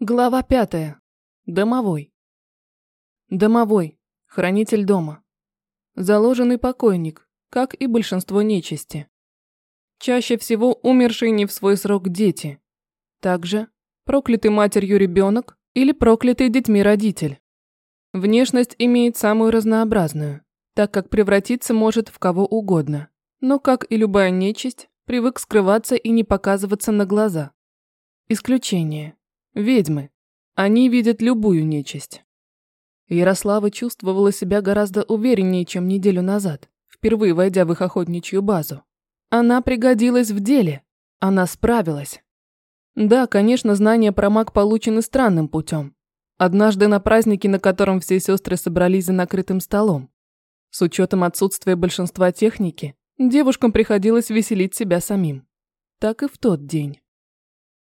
Глава пятая. Домовой. Домовой. Хранитель дома. Заложенный покойник, как и большинство нечисти. Чаще всего умершие не в свой срок дети. Также проклятый матерью ребенок или проклятый детьми родитель. Внешность имеет самую разнообразную, так как превратиться может в кого угодно, но, как и любая нечисть, привык скрываться и не показываться на глаза. Исключение. Ведьмы. Они видят любую нечисть. Ярослава чувствовала себя гораздо увереннее, чем неделю назад, впервые войдя в их охотничью базу. Она пригодилась в деле. Она справилась. Да, конечно, знания про маг получены странным путем. Однажды на празднике, на котором все сестры собрались за накрытым столом. С учетом отсутствия большинства техники, девушкам приходилось веселить себя самим. Так и в тот день.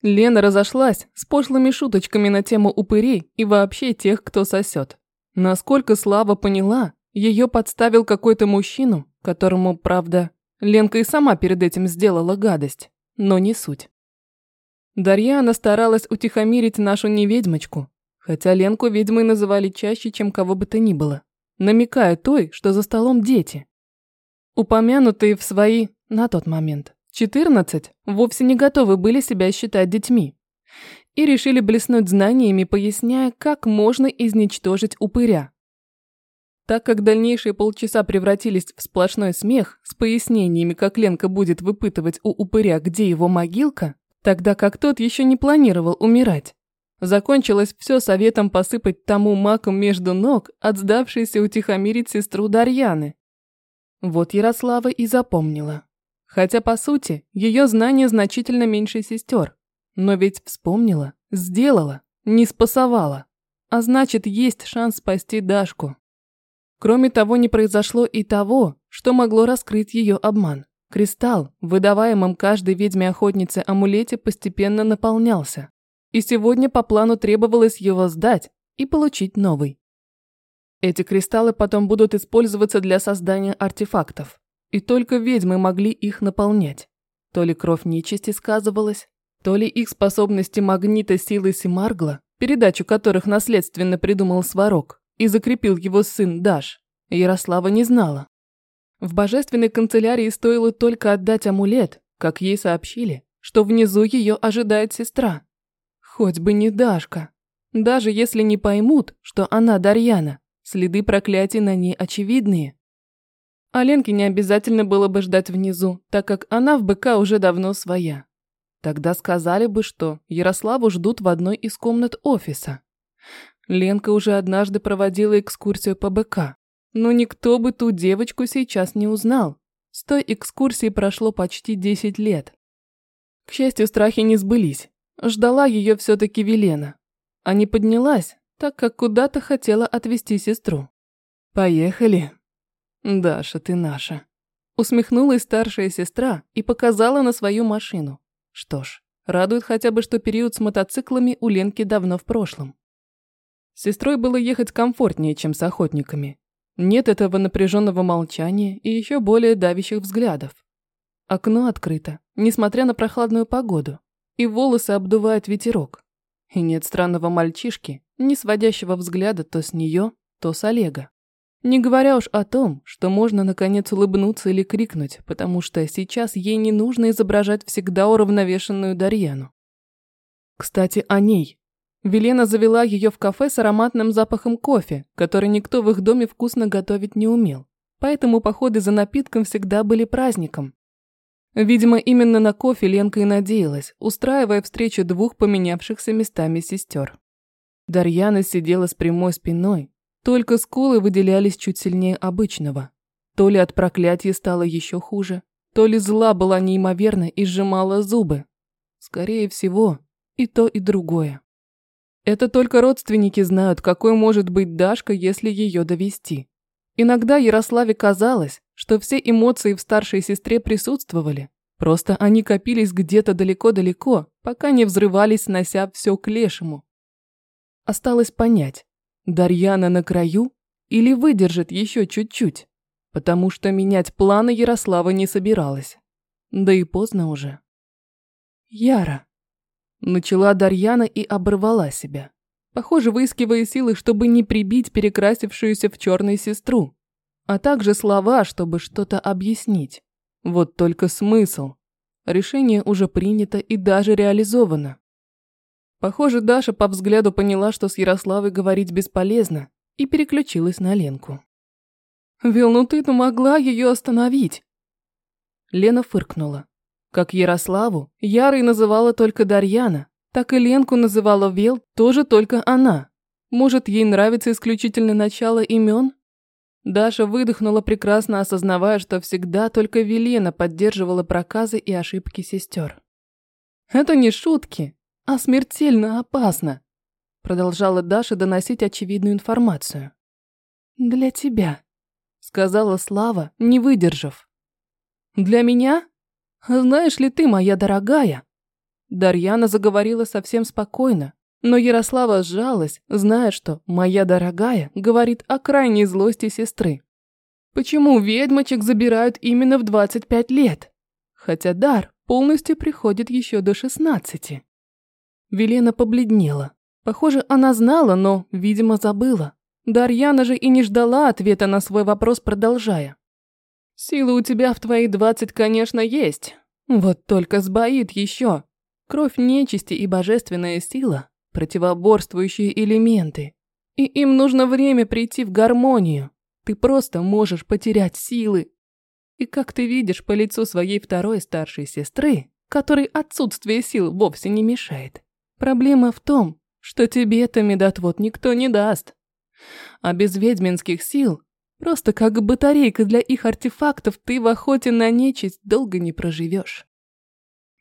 Лена разошлась с пошлыми шуточками на тему упырей и вообще тех, кто сосет. Насколько Слава поняла, ее подставил какой-то мужчину, которому, правда, Ленка и сама перед этим сделала гадость, но не суть. Дарьяна старалась утихомирить нашу неведьмочку, хотя Ленку ведьмой называли чаще, чем кого бы то ни было, намекая той, что за столом дети. Упомянутые в свои, на тот момент, 14 вовсе не готовы были себя считать детьми и решили блеснуть знаниями, поясняя, как можно изничтожить упыря. Так как дальнейшие полчаса превратились в сплошной смех с пояснениями, как Ленка будет выпытывать у упыря, где его могилка, тогда как тот еще не планировал умирать. Закончилось все советом посыпать тому маком между ног, отсдавшейся утихомирить сестру Дарьяны. Вот Ярослава и запомнила. Хотя, по сути, ее знания значительно меньше сестер. Но ведь вспомнила, сделала, не спасовала. А значит, есть шанс спасти Дашку. Кроме того, не произошло и того, что могло раскрыть ее обман. Кристалл, выдаваемым каждой ведьме-охотнице амулете, постепенно наполнялся. И сегодня по плану требовалось его сдать и получить новый. Эти кристаллы потом будут использоваться для создания артефактов. И только ведьмы могли их наполнять. То ли кровь нечисти сказывалась, то ли их способности магнита силы Симаргла, передачу которых наследственно придумал Сварог и закрепил его сын Даш, Ярослава не знала. В божественной канцелярии стоило только отдать амулет, как ей сообщили, что внизу ее ожидает сестра. Хоть бы не Дашка. Даже если не поймут, что она Дарьяна, следы проклятий на ней очевидные. А Ленке не обязательно было бы ждать внизу, так как она в БК уже давно своя. Тогда сказали бы, что Ярославу ждут в одной из комнат офиса. Ленка уже однажды проводила экскурсию по БК, но никто бы ту девочку сейчас не узнал. С той экскурсии прошло почти 10 лет. К счастью, страхи не сбылись. Ждала ее все-таки Велена. А не поднялась, так как куда-то хотела отвезти сестру. «Поехали», «Даша, ты наша». Усмехнулась старшая сестра и показала на свою машину. Что ж, радует хотя бы, что период с мотоциклами у Ленки давно в прошлом. С сестрой было ехать комфортнее, чем с охотниками. Нет этого напряженного молчания и еще более давящих взглядов. Окно открыто, несмотря на прохладную погоду, и волосы обдувает ветерок. И нет странного мальчишки, не сводящего взгляда то с нее, то с Олега. Не говоря уж о том, что можно наконец улыбнуться или крикнуть, потому что сейчас ей не нужно изображать всегда уравновешенную Дарьяну. Кстати, о ней. Велена завела ее в кафе с ароматным запахом кофе, который никто в их доме вкусно готовить не умел. Поэтому походы за напитком всегда были праздником. Видимо, именно на кофе Ленка и надеялась, устраивая встречу двух поменявшихся местами сестер. Дарьяна сидела с прямой спиной, только скулы выделялись чуть сильнее обычного. То ли от проклятия стало еще хуже, то ли зла была неимоверна и сжимала зубы. Скорее всего, и то, и другое. Это только родственники знают, какой может быть Дашка, если ее довести. Иногда Ярославе казалось, что все эмоции в старшей сестре присутствовали, просто они копились где-то далеко-далеко, пока не взрывались, нося все к лешему. Осталось понять, Дарьяна на краю или выдержит еще чуть-чуть? Потому что менять планы Ярослава не собиралась. Да и поздно уже. Яра. Начала Дарьяна и оборвала себя. Похоже, выискивая силы, чтобы не прибить перекрасившуюся в черный сестру. А также слова, чтобы что-то объяснить. Вот только смысл. Решение уже принято и даже реализовано. Похоже, Даша по взгляду поняла, что с Ярославой говорить бесполезно, и переключилась на Ленку. «Вил, ну ты-то могла ее остановить!» Лена фыркнула. Как Ярославу, Ярой называла только Дарьяна, так и Ленку называла Вел тоже только она. Может, ей нравится исключительно начало имен? Даша выдохнула, прекрасно осознавая, что всегда только Велена поддерживала проказы и ошибки сестер. «Это не шутки а смертельно опасно», – продолжала Даша доносить очевидную информацию. «Для тебя», – сказала Слава, не выдержав. «Для меня? Знаешь ли ты, моя дорогая?» Дарьяна заговорила совсем спокойно, но Ярослава сжалась, зная, что «моя дорогая» говорит о крайней злости сестры. Почему ведьмочек забирают именно в 25 лет? Хотя дар полностью приходит еще до 16. Велена побледнела. Похоже, она знала, но, видимо, забыла. Дарьяна же и не ждала ответа на свой вопрос, продолжая. «Сила у тебя в твои двадцать, конечно, есть. Вот только сбоит еще. Кровь нечисти и божественная сила – противоборствующие элементы. И им нужно время прийти в гармонию. Ты просто можешь потерять силы. И как ты видишь по лицу своей второй старшей сестры, которой отсутствие сил вовсе не мешает, Проблема в том, что тебе это медотвод никто не даст. А без ведьминских сил, просто как батарейка для их артефактов, ты в охоте на нечисть долго не проживешь.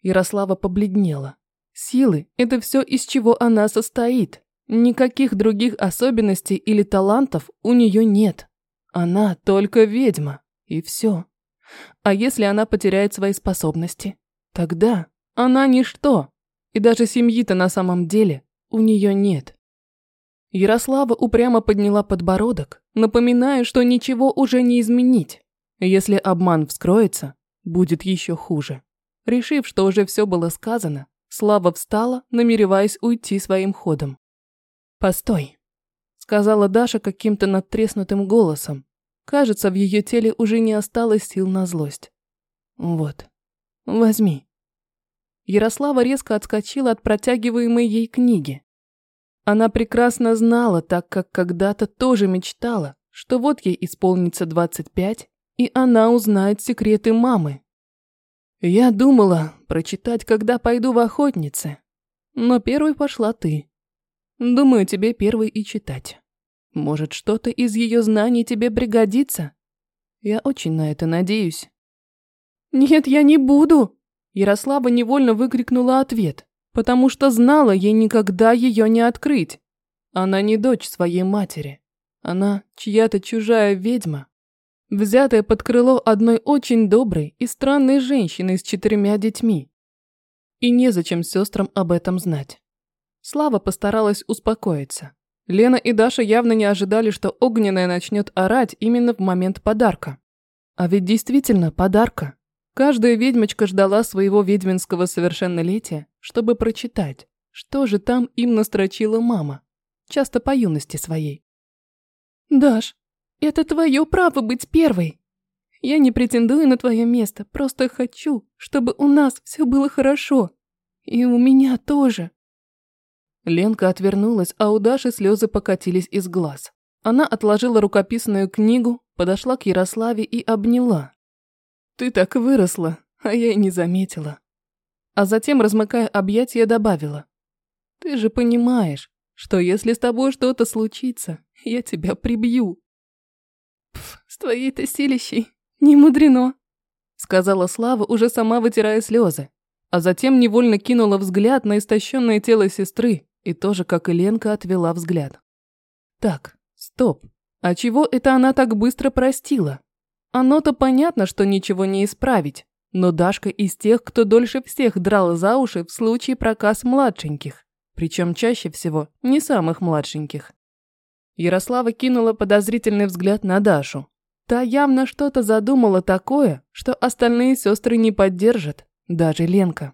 Ярослава побледнела. Силы – это все, из чего она состоит. Никаких других особенностей или талантов у нее нет. Она только ведьма, и все. А если она потеряет свои способности? Тогда она ничто. И даже семьи-то на самом деле у нее нет. Ярослава упрямо подняла подбородок, напоминая, что ничего уже не изменить. Если обман вскроется, будет еще хуже. Решив, что уже все было сказано, Слава встала, намереваясь уйти своим ходом. «Постой», – сказала Даша каким-то надтреснутым голосом. Кажется, в ее теле уже не осталось сил на злость. «Вот, возьми». Ярослава резко отскочила от протягиваемой ей книги. Она прекрасно знала, так как когда-то тоже мечтала, что вот ей исполнится 25, и она узнает секреты мамы. Я думала прочитать, когда пойду в охотницы, но первой пошла ты. Думаю, тебе первой и читать. Может, что-то из ее знаний тебе пригодится? Я очень на это надеюсь. Нет, я не буду, Ярослава невольно выкрикнула ответ, потому что знала ей никогда ее не открыть. Она не дочь своей матери. Она чья-то чужая ведьма, взятая под крыло одной очень доброй и странной женщины с четырьмя детьми. И незачем сестрам об этом знать. Слава постаралась успокоиться. Лена и Даша явно не ожидали, что Огненная начнет орать именно в момент подарка. А ведь действительно подарка. Каждая ведьмочка ждала своего ведьминского совершеннолетия, чтобы прочитать, что же там им настрочила мама, часто по юности своей. «Даш, это твое право быть первой. Я не претендую на твое место, просто хочу, чтобы у нас все было хорошо. И у меня тоже». Ленка отвернулась, а у Даши слезы покатились из глаз. Она отложила рукописную книгу, подошла к Ярославе и обняла. Ты так выросла, а я и не заметила. А затем, размыкая объятия, добавила. Ты же понимаешь, что если с тобой что-то случится, я тебя прибью. Пф, с твоей-то силищей не мудрено, сказала Слава, уже сама вытирая слезы, а затем невольно кинула взгляд на истощенное тело сестры и тоже, как и Ленка, отвела взгляд. Так, стоп, а чего это она так быстро простила? Оно-то понятно, что ничего не исправить, но Дашка из тех, кто дольше всех драл за уши в случае проказ младшеньких, причем чаще всего не самых младшеньких. Ярослава кинула подозрительный взгляд на Дашу. Та явно что-то задумала такое, что остальные сестры не поддержат, даже Ленка.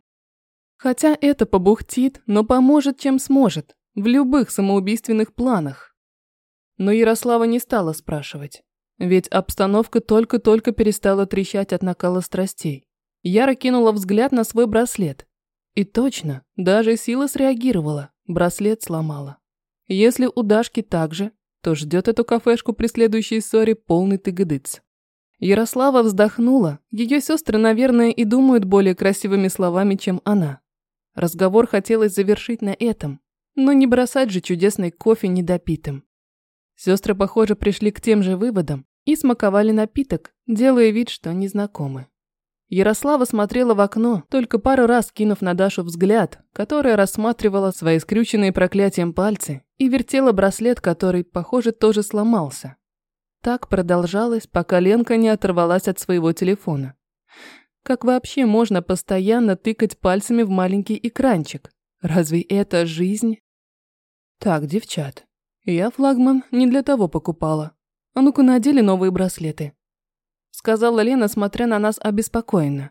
Хотя это побухтит, но поможет, чем сможет, в любых самоубийственных планах. Но Ярослава не стала спрашивать, ведь обстановка только-только перестала трещать от накала страстей. Яра кинула взгляд на свой браслет. И точно, даже сила среагировала, браслет сломала. Если у Дашки так же, то ждет эту кафешку при следующей ссоре полный тыгыдыц. Ярослава вздохнула, ее сестры, наверное, и думают более красивыми словами, чем она. Разговор хотелось завершить на этом, но не бросать же чудесный кофе недопитым. Сестры, похоже, пришли к тем же выводам и смаковали напиток, делая вид, что незнакомы. Ярослава смотрела в окно, только пару раз кинув на Дашу взгляд, которая рассматривала свои скрюченные проклятием пальцы и вертела браслет, который, похоже, тоже сломался. Так продолжалось, пока Ленка не оторвалась от своего телефона. Как вообще можно постоянно тыкать пальцами в маленький экранчик? Разве это жизнь? Так, девчат, я флагман не для того покупала. А ну-ка надели новые браслеты. Сказала Лена, смотря на нас обеспокоенно.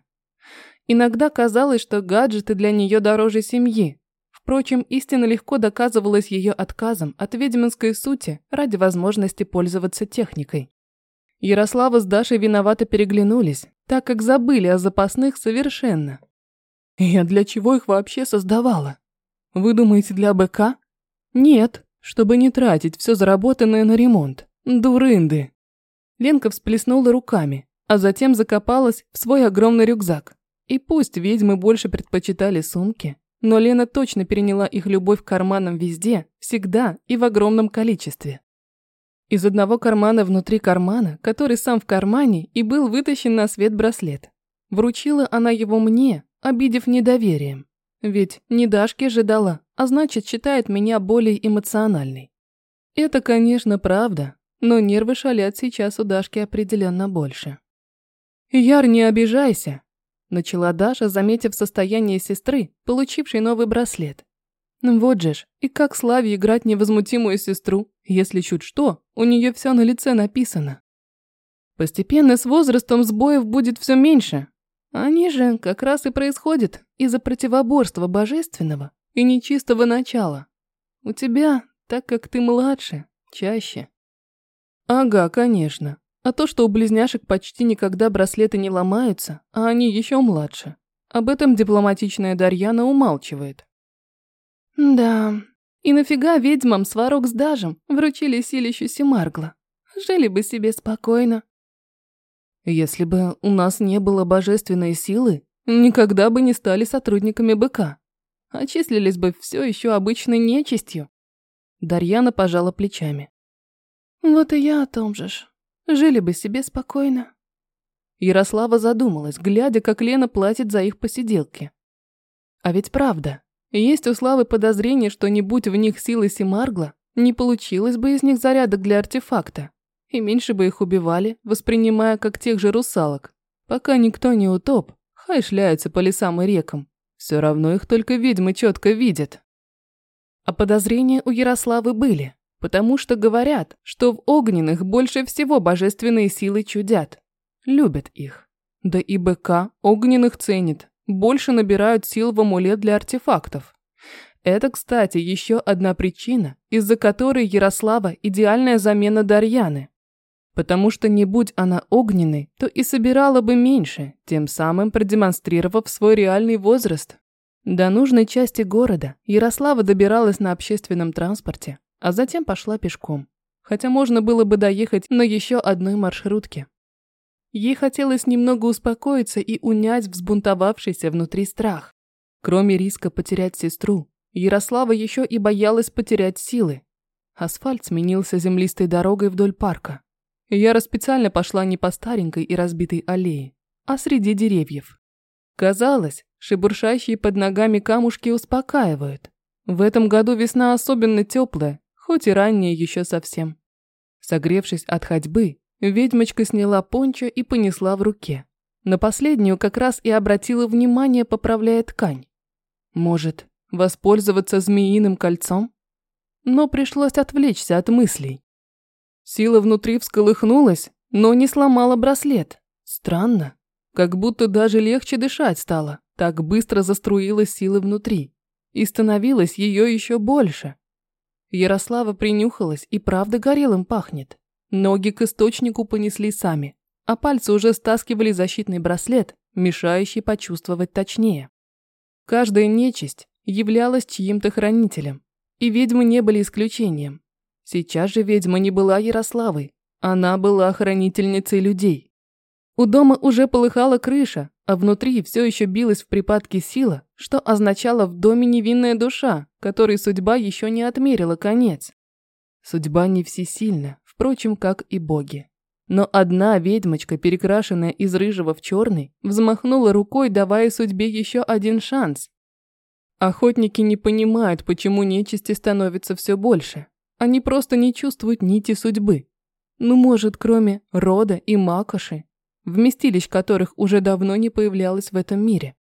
Иногда казалось, что гаджеты для нее дороже семьи. Впрочем, истина легко доказывалась ее отказом от ведьминской сути ради возможности пользоваться техникой. Ярослава с Дашей виновато переглянулись, так как забыли о запасных совершенно. Я для чего их вообще создавала? Вы думаете, для БК? Нет, чтобы не тратить все заработанное на ремонт. Дурынды. Ленка всплеснула руками, а затем закопалась в свой огромный рюкзак. И пусть ведьмы больше предпочитали сумки, но Лена точно переняла их любовь к карманам везде, всегда и в огромном количестве. Из одного кармана внутри кармана, который сам в кармане, и был вытащен на свет браслет. Вручила она его мне, обидев недоверием. Ведь не Дашке же а значит, считает меня более эмоциональной. Это, конечно, правда, но нервы шалят сейчас у Дашки определенно больше. «Яр, не обижайся», – начала Даша, заметив состояние сестры, получившей новый браслет. Вот же ж, и как Славе играть невозмутимую сестру, если чуть что, у нее все на лице написано. Постепенно с возрастом сбоев будет все меньше, они же как раз и происходят из-за противоборства божественного и нечистого начала. У тебя, так как ты младше, чаще. Ага, конечно. А то, что у близняшек почти никогда браслеты не ломаются, а они еще младше. Об этом дипломатичная Дарьяна умалчивает. Да, и нафига ведьмам сварок с дажем вручили силищу Семаргла? Жили бы себе спокойно, если бы у нас не было божественной силы, никогда бы не стали сотрудниками БК. Очислились бы все еще обычной нечистью. Дарьяна пожала плечами. Вот и я о том же ж. Жили бы себе спокойно. Ярослава задумалась, глядя, как Лена платит за их посиделки. А ведь правда, есть у Славы подозрение, что не будь в них силы Симаргла, не получилось бы из них зарядок для артефакта и меньше бы их убивали, воспринимая как тех же русалок. Пока никто не утоп, хай шляются по лесам и рекам. Все равно их только ведьмы четко видят. А подозрения у Ярославы были, потому что говорят, что в огненных больше всего божественные силы чудят. Любят их. Да и БК огненных ценит, больше набирают сил в амулет для артефактов. Это, кстати, еще одна причина, из-за которой Ярослава – идеальная замена Дарьяны. Потому что не будь она огненной, то и собирала бы меньше, тем самым продемонстрировав свой реальный возраст. До нужной части города Ярослава добиралась на общественном транспорте, а затем пошла пешком. Хотя можно было бы доехать на еще одной маршрутке. Ей хотелось немного успокоиться и унять взбунтовавшийся внутри страх. Кроме риска потерять сестру, Ярослава еще и боялась потерять силы. Асфальт сменился землистой дорогой вдоль парка. Яра специально пошла не по старенькой и разбитой аллее, а среди деревьев. Казалось, шебуршащие под ногами камушки успокаивают. В этом году весна особенно теплая, хоть и ранняя еще совсем. Согревшись от ходьбы, ведьмочка сняла пончо и понесла в руке. На последнюю как раз и обратила внимание, поправляя ткань. Может, воспользоваться змеиным кольцом? Но пришлось отвлечься от мыслей. Сила внутри всколыхнулась, но не сломала браслет. Странно. Как будто даже легче дышать стало, Так быстро заструилась сила внутри. И становилось ее еще больше. Ярослава принюхалась и правда горелым пахнет. Ноги к источнику понесли сами, а пальцы уже стаскивали защитный браслет, мешающий почувствовать точнее. Каждая нечисть являлась чьим-то хранителем, и ведьмы не были исключением. Сейчас же ведьма не была Ярославой, она была хранительницей людей. У дома уже полыхала крыша, а внутри все еще билась в припадке сила, что означало в доме невинная душа, которой судьба еще не отмерила конец. Судьба не всесильна, впрочем, как и боги. Но одна ведьмочка, перекрашенная из рыжего в черный, взмахнула рукой, давая судьбе еще один шанс. Охотники не понимают, почему нечисти становится все больше. Они просто не чувствуют нити судьбы. Ну, может, кроме рода и макоши, вместилищ которых уже давно не появлялось в этом мире.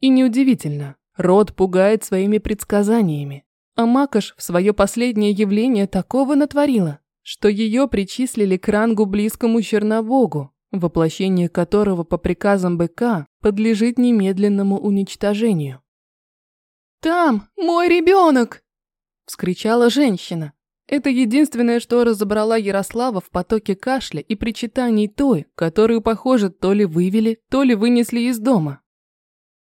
И неудивительно, род пугает своими предсказаниями. А Макаш в свое последнее явление такого натворила, что ее причислили к рангу близкому Черновогу, воплощение которого по приказам БК подлежит немедленному уничтожению. «Там мой ребенок!» – вскричала женщина, это единственное, что разобрала Ярослава в потоке кашля и причитаний той, которую, похоже, то ли вывели, то ли вынесли из дома.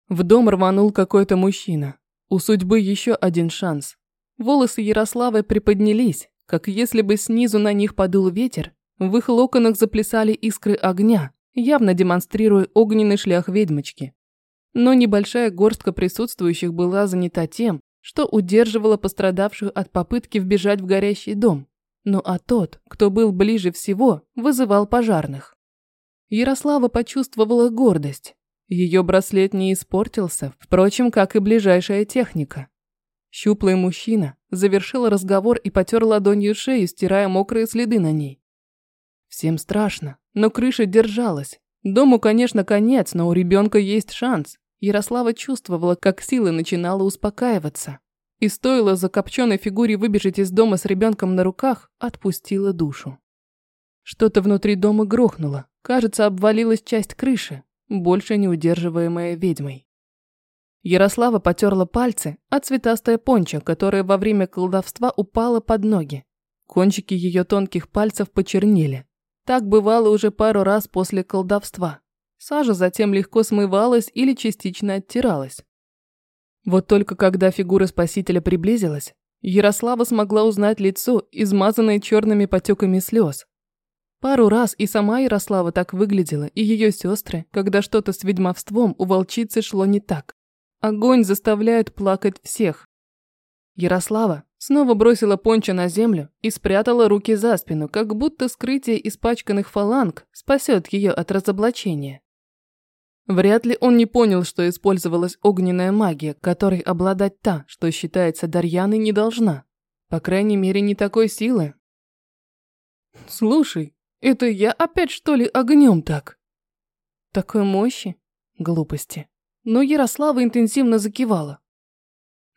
В дом рванул какой-то мужчина. У судьбы еще один шанс. Волосы Ярославы приподнялись, как если бы снизу на них подул ветер, в их локонах заплясали искры огня, явно демонстрируя огненный шлях ведьмочки. Но небольшая горстка присутствующих была занята тем, что удерживало пострадавшую от попытки вбежать в горящий дом. Ну а тот, кто был ближе всего, вызывал пожарных. Ярослава почувствовала гордость. Ее браслет не испортился, впрочем, как и ближайшая техника. Щуплый мужчина завершил разговор и потер ладонью шею, стирая мокрые следы на ней. Всем страшно, но крыша держалась. Дому, конечно, конец, но у ребенка есть шанс. Ярослава чувствовала, как сила начинала успокаиваться. И стоило закопченной фигуре выбежать из дома с ребенком на руках, отпустила душу. Что-то внутри дома грохнуло. Кажется, обвалилась часть крыши, больше не удерживаемая ведьмой. Ярослава потерла пальцы, а цветастая понча, которая во время колдовства упала под ноги. Кончики ее тонких пальцев почернели. Так бывало уже пару раз после колдовства. Сажа затем легко смывалась или частично оттиралась. Вот только когда фигура спасителя приблизилась, Ярослава смогла узнать лицо, измазанное черными потеками слез. Пару раз и сама Ярослава так выглядела, и ее сестры, когда что-то с ведьмовством у волчицы шло не так. Огонь заставляет плакать всех. Ярослава снова бросила понча на землю и спрятала руки за спину, как будто скрытие испачканных фаланг спасет ее от разоблачения. Вряд ли он не понял, что использовалась огненная магия, которой обладать та, что считается Дарьяной, не должна. По крайней мере, не такой силы. «Слушай, это я опять что ли огнем так?» «Такой мощи?» Глупости. Но Ярослава интенсивно закивала.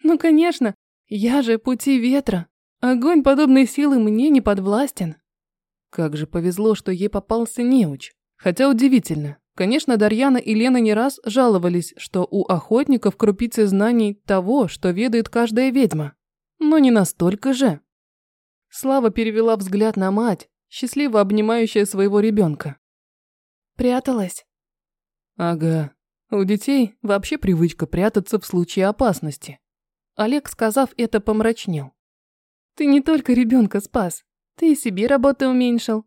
«Ну, конечно, я же пути ветра. Огонь подобной силы мне не подвластен». Как же повезло, что ей попался неуч. Хотя удивительно, Конечно, Дарьяна и Лена не раз жаловались, что у охотников крупицы знаний того, что ведает каждая ведьма. Но не настолько же. Слава перевела взгляд на мать, счастливо обнимающая своего ребенка. «Пряталась?» «Ага. У детей вообще привычка прятаться в случае опасности». Олег, сказав это, помрачнел. «Ты не только ребенка спас, ты и себе работу уменьшил.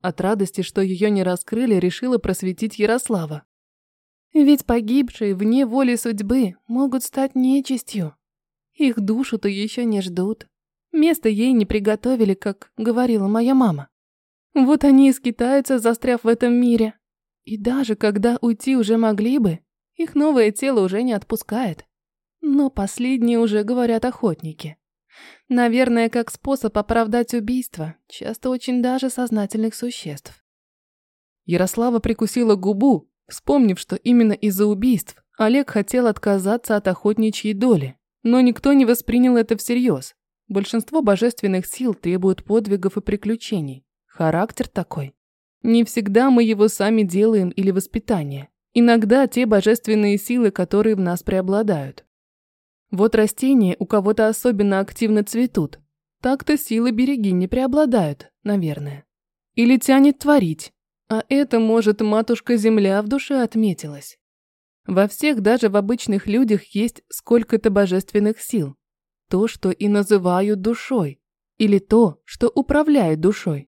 От радости, что ее не раскрыли, решила просветить Ярослава. Ведь погибшие вне воли судьбы могут стать нечистью. Их душу-то еще не ждут. Место ей не приготовили, как говорила моя мама. Вот они и скитаются, застряв в этом мире. И даже когда уйти уже могли бы, их новое тело уже не отпускает. Но последние уже говорят охотники. Наверное, как способ оправдать убийство, часто очень даже сознательных существ. Ярослава прикусила губу, вспомнив, что именно из-за убийств Олег хотел отказаться от охотничьей доли, но никто не воспринял это всерьез. Большинство божественных сил требуют подвигов и приключений. Характер такой. Не всегда мы его сами делаем или воспитание. Иногда те божественные силы, которые в нас преобладают. Вот растения у кого-то особенно активно цветут. Так-то силы береги не преобладают, наверное. Или тянет творить. А это, может, матушка-земля в душе отметилась. Во всех, даже в обычных людях, есть сколько-то божественных сил. То, что и называют душой. Или то, что управляет душой.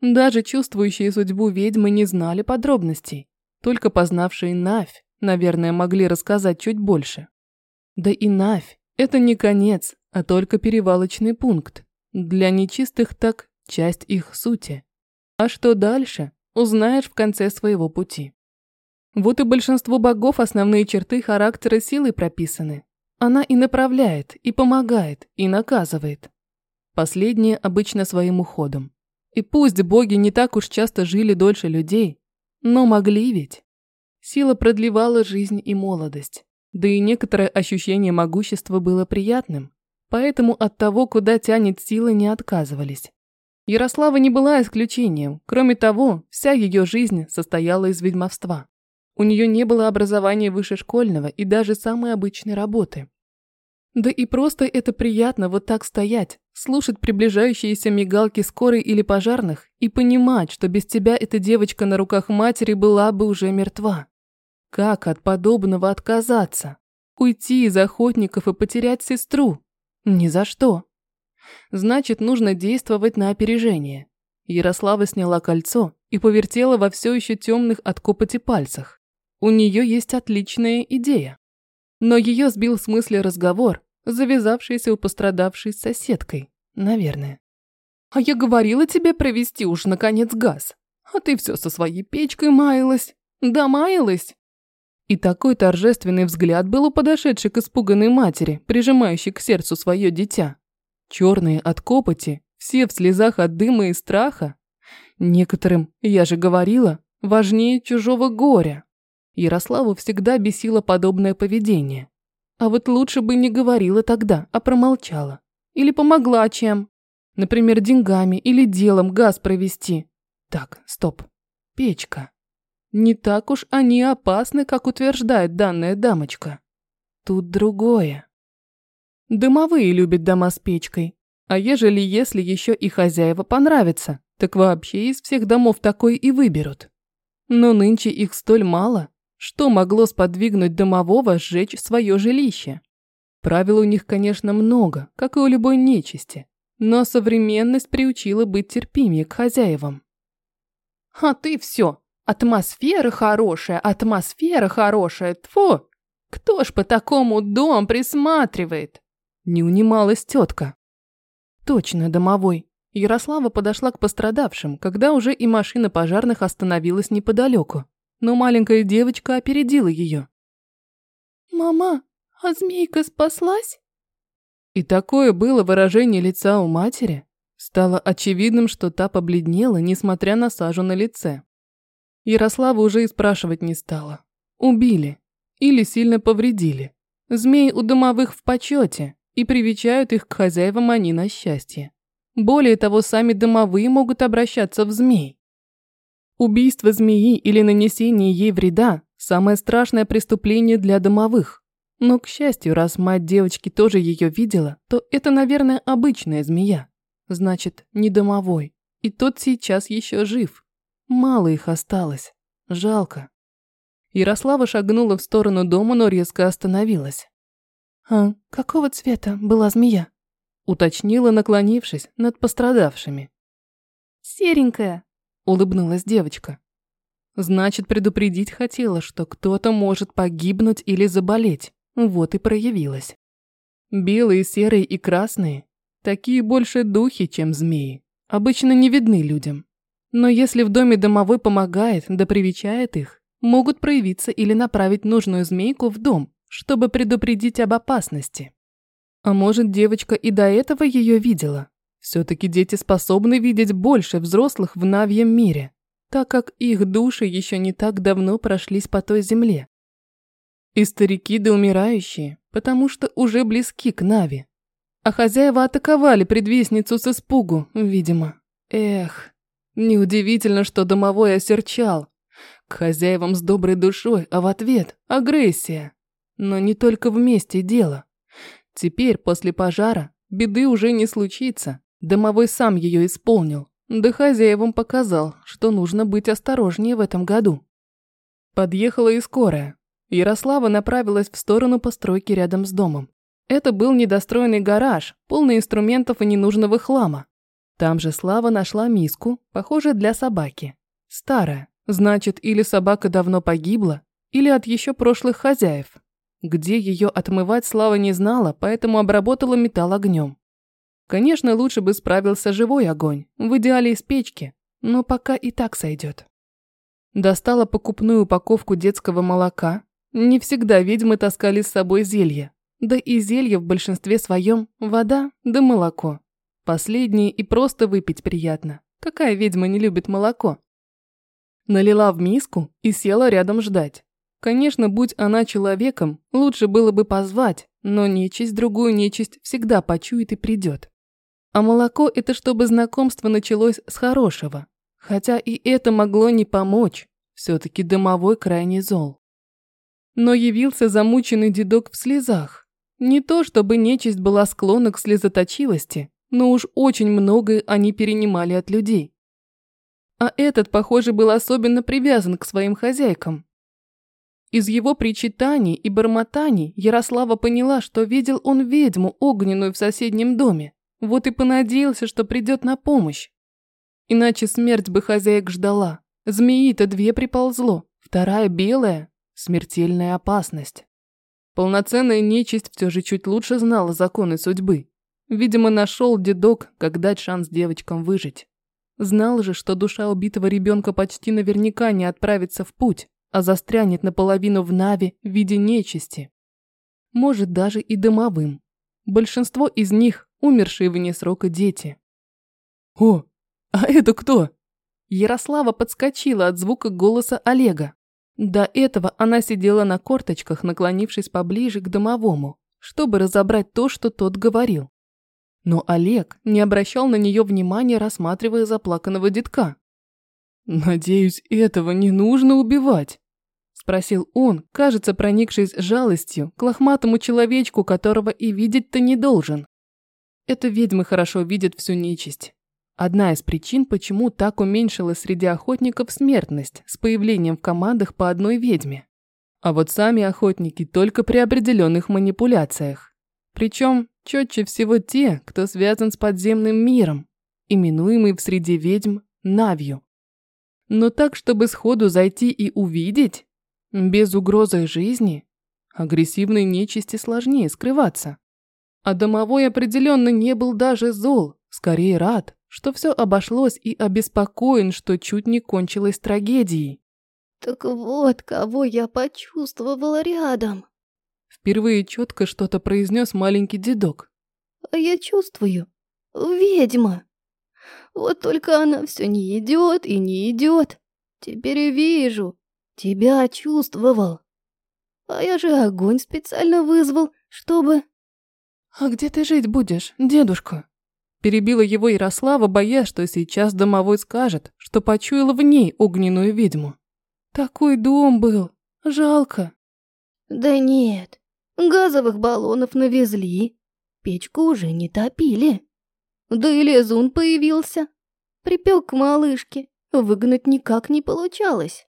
Даже чувствующие судьбу ведьмы не знали подробностей. Только познавшие Навь, наверное, могли рассказать чуть больше. Да и Навь – это не конец, а только перевалочный пункт. Для нечистых так часть их сути. А что дальше, узнаешь в конце своего пути. Вот и большинство богов основные черты характера силы прописаны. Она и направляет, и помогает, и наказывает. Последнее обычно своим уходом. И пусть боги не так уж часто жили дольше людей, но могли ведь. Сила продлевала жизнь и молодость. Да и некоторое ощущение могущества было приятным, поэтому от того, куда тянет сила, не отказывались. Ярослава не была исключением. Кроме того, вся ее жизнь состояла из ведьмовства. У нее не было образования высшешкольного и даже самой обычной работы. Да и просто это приятно вот так стоять, слушать приближающиеся мигалки скорой или пожарных и понимать, что без тебя эта девочка на руках матери была бы уже мертва. Как от подобного отказаться? Уйти из охотников и потерять сестру? Ни за что. Значит, нужно действовать на опережение. Ярослава сняла кольцо и повертела во все еще темных от копоти пальцах. У нее есть отличная идея. Но ее сбил с мысли разговор, завязавшийся у пострадавшей с соседкой, наверное. «А я говорила тебе провести уж, наконец, газ. А ты все со своей печкой маялась. Да маялась?» И такой торжественный взгляд был у подошедшей к испуганной матери, прижимающей к сердцу свое дитя. Черные от копоти, все в слезах от дыма и страха. Некоторым, я же говорила, важнее чужого горя. Ярославу всегда бесило подобное поведение. А вот лучше бы не говорила тогда, а промолчала. Или помогла чем. Например, деньгами или делом газ провести. Так, стоп. Печка. Не так уж они опасны, как утверждает данная дамочка. Тут другое. Дымовые любят дома с печкой. А ежели если еще и хозяева понравятся, так вообще из всех домов такой и выберут. Но нынче их столь мало, что могло сподвигнуть домового сжечь свое жилище. Правил у них, конечно, много, как и у любой нечисти, но современность приучила быть терпимее к хозяевам. «А ты все, Атмосфера хорошая, атмосфера хорошая, тьфу! Кто ж по такому дом присматривает? Не унималась тетка. Точно, домовой. Ярослава подошла к пострадавшим, когда уже и машина пожарных остановилась неподалеку. Но маленькая девочка опередила ее. «Мама, а змейка спаслась?» И такое было выражение лица у матери. Стало очевидным, что та побледнела, несмотря на сажу на лице. Ярослава уже и спрашивать не стала. Убили. Или сильно повредили. Змей у домовых в почете, и привечают их к хозяевам они на счастье. Более того, сами домовые могут обращаться в змей. Убийство змеи или нанесение ей вреда – самое страшное преступление для домовых. Но, к счастью, раз мать девочки тоже ее видела, то это, наверное, обычная змея. Значит, не домовой. И тот сейчас еще жив. Мало их осталось. Жалко. Ярослава шагнула в сторону дома, но резко остановилась. «А какого цвета была змея?» Уточнила, наклонившись над пострадавшими. «Серенькая», – улыбнулась девочка. Значит, предупредить хотела, что кто-то может погибнуть или заболеть. Вот и проявилась. Белые, серые и красные – такие больше духи, чем змеи. Обычно не видны людям. Но если в доме домовой помогает, да привечает их, могут проявиться или направить нужную змейку в дом, чтобы предупредить об опасности. А может, девочка и до этого ее видела? Все-таки дети способны видеть больше взрослых в Навьем мире, так как их души еще не так давно прошлись по той земле. И старики да умирающие, потому что уже близки к Нави. А хозяева атаковали предвестницу с испугу, видимо. Эх, Неудивительно, что домовой осерчал. К хозяевам с доброй душой, а в ответ – агрессия. Но не только вместе дело. Теперь, после пожара, беды уже не случится. Домовой сам ее исполнил. Да хозяевам показал, что нужно быть осторожнее в этом году. Подъехала и скорая. Ярослава направилась в сторону постройки рядом с домом. Это был недостроенный гараж, полный инструментов и ненужного хлама. Там же Слава нашла миску, похожую для собаки. Старая, значит, или собака давно погибла, или от еще прошлых хозяев. Где ее отмывать Слава не знала, поэтому обработала металл огнем. Конечно, лучше бы справился живой огонь, в идеале из печки, но пока и так сойдет. Достала покупную упаковку детского молока. Не всегда ведьмы таскали с собой зелье. Да и зелье в большинстве своем – вода да молоко. Последнее и просто выпить приятно. Какая ведьма не любит молоко? Налила в миску и села рядом ждать. Конечно, будь она человеком, лучше было бы позвать, но нечисть другую нечисть всегда почует и придет. А молоко – это чтобы знакомство началось с хорошего. Хотя и это могло не помочь, все-таки домовой крайне зол. Но явился замученный дедок в слезах. Не то, чтобы нечисть была склонна к слезоточивости, но уж очень многое они перенимали от людей. А этот, похоже, был особенно привязан к своим хозяйкам. Из его причитаний и бормотаний Ярослава поняла, что видел он ведьму огненную в соседнем доме, вот и понадеялся, что придет на помощь. Иначе смерть бы хозяек ждала. Змеи-то две приползло, вторая белая, смертельная опасность. Полноценная нечисть все же чуть лучше знала законы судьбы. Видимо, нашел дедок, как дать шанс девочкам выжить. Знал же, что душа убитого ребенка почти наверняка не отправится в путь, а застрянет наполовину в Наве в виде нечисти. Может, даже и дымовым. Большинство из них – умершие вне срока дети. «О, а это кто?» Ярослава подскочила от звука голоса Олега. До этого она сидела на корточках, наклонившись поближе к домовому, чтобы разобрать то, что тот говорил. Но Олег не обращал на нее внимания, рассматривая заплаканного детка. «Надеюсь, этого не нужно убивать?» Спросил он, кажется, проникшись жалостью к лохматому человечку, которого и видеть-то не должен. Это ведьмы хорошо видят всю нечисть. Одна из причин, почему так уменьшилась среди охотников смертность с появлением в командах по одной ведьме. А вот сами охотники только при определенных манипуляциях. Причем четче всего те, кто связан с подземным миром, именуемый в среде ведьм Навью. Но так, чтобы сходу зайти и увидеть, без угрозы жизни, агрессивной нечисти сложнее скрываться. А домовой определенно не был даже зол, скорее рад, что все обошлось и обеспокоен, что чуть не кончилось трагедией. «Так вот, кого я почувствовала рядом!» Впервые четко что-то произнес маленький дедок. А я чувствую. Ведьма. Вот только она все не идет и не идет. Теперь вижу. Тебя чувствовал. А я же огонь специально вызвал, чтобы... «А где ты жить будешь, дедушка?» Перебила его Ярослава, боясь, что сейчас домовой скажет, что почуяла в ней огненную ведьму. «Такой дом был. Жалко». «Да нет, Газовых баллонов навезли, печку уже не топили. Да и лизун появился. Припел к малышке, выгнать никак не получалось.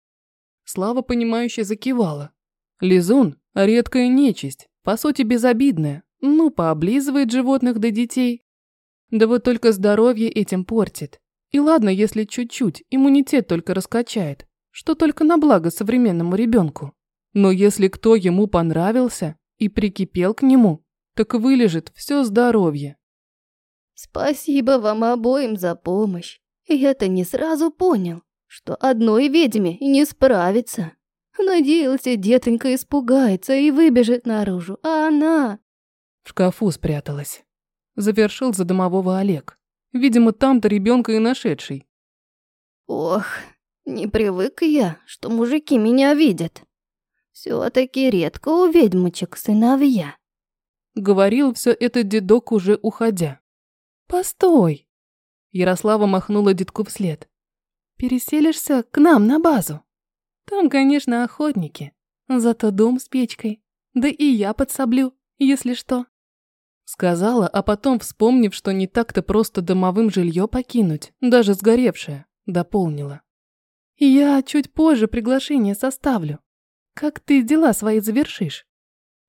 Слава, понимающе закивала. Лизун – редкая нечисть, по сути безобидная, ну, пооблизывает животных до детей. Да вот только здоровье этим портит. И ладно, если чуть-чуть, иммунитет только раскачает, что только на благо современному ребенку. Но если кто ему понравился, и прикипел к нему, так вылежит все здоровье. Спасибо вам обоим за помощь. Я-то не сразу понял, что одной ведьме не справится. Надеялся, детонька испугается и выбежит наружу, а она... В шкафу спряталась. Завершил за домового Олег. Видимо, там-то ребенка и нашедший. Ох, не привык я, что мужики меня видят. Все-таки редко у ведьмочек сыновья. Говорил все это дедок уже уходя. Постой. Ярослава махнула детку вслед. Переселишься к нам на базу. Там, конечно, охотники. Зато дом с печкой. Да и я подсоблю, если что. Сказала, а потом, вспомнив, что не так-то просто домовым жилье покинуть, даже сгоревшее, дополнила. Я чуть позже приглашение составлю. Как ты дела свои завершишь?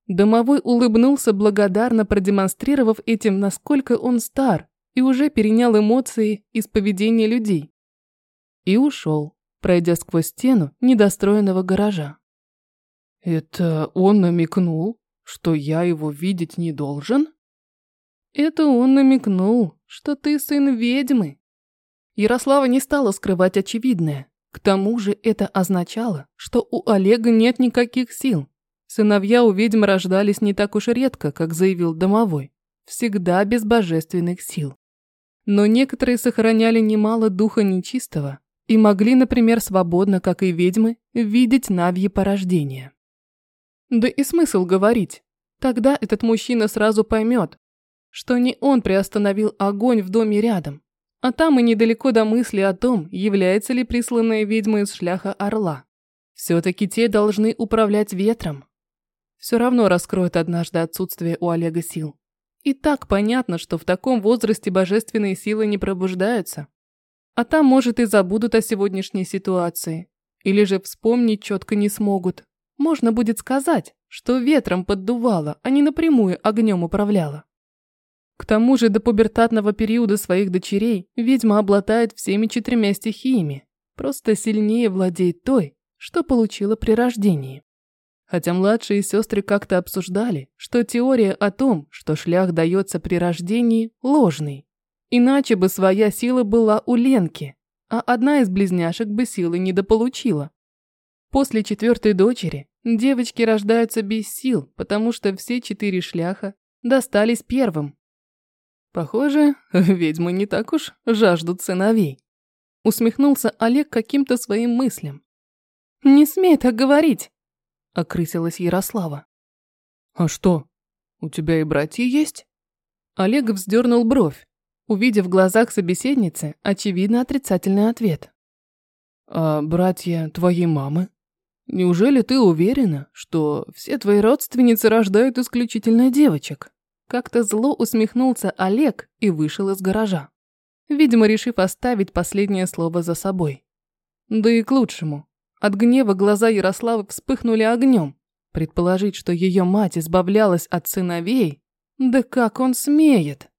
Домовой улыбнулся, благодарно продемонстрировав этим, насколько он стар и уже перенял эмоции из поведения людей. И ушел, пройдя сквозь стену недостроенного гаража. «Это он намекнул, что я его видеть не должен?» «Это он намекнул, что ты сын ведьмы». Ярослава не стала скрывать очевидное. К тому же это означало, что у Олега нет никаких сил. Сыновья у ведьм рождались не так уж редко, как заявил домовой. Всегда без божественных сил. Но некоторые сохраняли немало духа нечистого и могли, например, свободно, как и ведьмы, видеть навьи порождения. Да и смысл говорить. Тогда этот мужчина сразу поймет, что не он приостановил огонь в доме рядом, а там и недалеко до мысли о том, является ли присланная ведьма из шляха орла. Все-таки те должны управлять ветром. Все равно раскроет однажды отсутствие у Олега сил. И так понятно, что в таком возрасте божественные силы не пробуждаются. А там, может, и забудут о сегодняшней ситуации. Или же вспомнить четко не смогут. Можно будет сказать, что ветром поддувало, а не напрямую огнем управляла. К тому же до пубертатного периода своих дочерей ведьма обладает всеми четырьмя стихиями, просто сильнее владеет той, что получила при рождении. Хотя младшие сестры как-то обсуждали, что теория о том, что шлях дается при рождении, ложный. Иначе бы своя сила была у Ленки, а одна из близняшек бы силы недополучила. После четвертой дочери девочки рождаются без сил, потому что все четыре шляха достались первым. Похоже, ведьмы не так уж жаждут сыновей. Усмехнулся Олег каким-то своим мыслям. «Не смей так говорить!» – окрысилась Ярослава. «А что, у тебя и братья есть?» Олег вздернул бровь, увидев в глазах собеседницы очевидно отрицательный ответ. «А братья твоей мамы? Неужели ты уверена, что все твои родственницы рождают исключительно девочек?» Как-то зло усмехнулся Олег и вышел из гаража. Видимо, решив оставить последнее слово за собой. Да и к лучшему. От гнева глаза Ярославы вспыхнули огнем. Предположить, что ее мать избавлялась от сыновей? Да как он смеет?